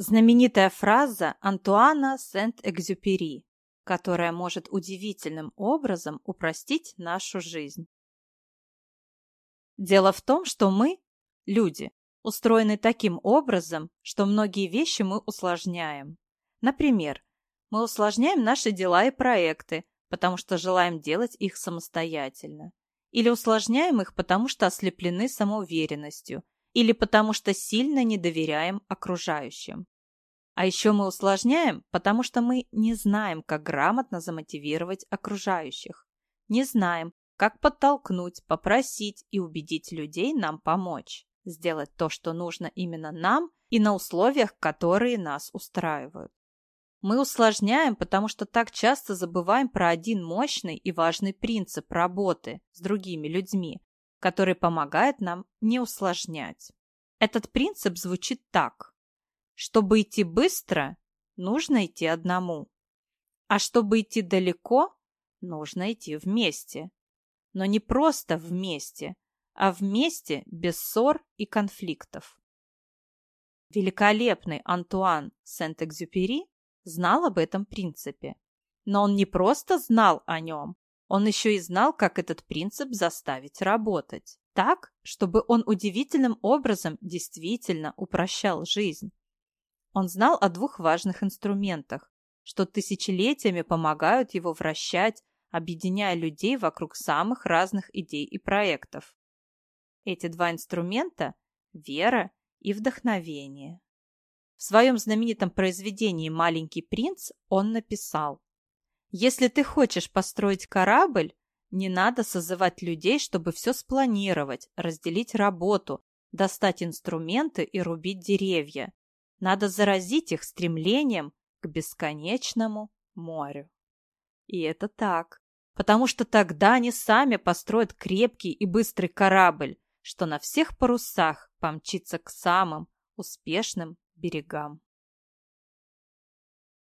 Знаменитая фраза Антуана Сент-Экзюпери, которая может удивительным образом упростить нашу жизнь. Дело в том, что мы, люди, устроены таким образом, что многие вещи мы усложняем. Например, мы усложняем наши дела и проекты, потому что желаем делать их самостоятельно. Или усложняем их, потому что ослеплены самоуверенностью – или потому что сильно не доверяем окружающим. А еще мы усложняем, потому что мы не знаем, как грамотно замотивировать окружающих. Не знаем, как подтолкнуть, попросить и убедить людей нам помочь. Сделать то, что нужно именно нам и на условиях, которые нас устраивают. Мы усложняем, потому что так часто забываем про один мощный и важный принцип работы с другими людьми, который помогает нам не усложнять. Этот принцип звучит так. Чтобы идти быстро, нужно идти одному. А чтобы идти далеко, нужно идти вместе. Но не просто вместе, а вместе без ссор и конфликтов. Великолепный Антуан Сент-Экзюпери знал об этом принципе. Но он не просто знал о нем, он еще и знал, как этот принцип заставить работать. Так, чтобы он удивительным образом действительно упрощал жизнь. Он знал о двух важных инструментах, что тысячелетиями помогают его вращать, объединяя людей вокруг самых разных идей и проектов. Эти два инструмента – вера и вдохновение. В своем знаменитом произведении «Маленький принц» он написал если ты хочешь построить корабль, не надо созывать людей, чтобы все спланировать, разделить работу, достать инструменты и рубить деревья. Надо заразить их стремлением к бесконечному морю. И это так, потому что тогда они сами построят крепкий и быстрый корабль, что на всех парусах помчится к самым успешным берегам.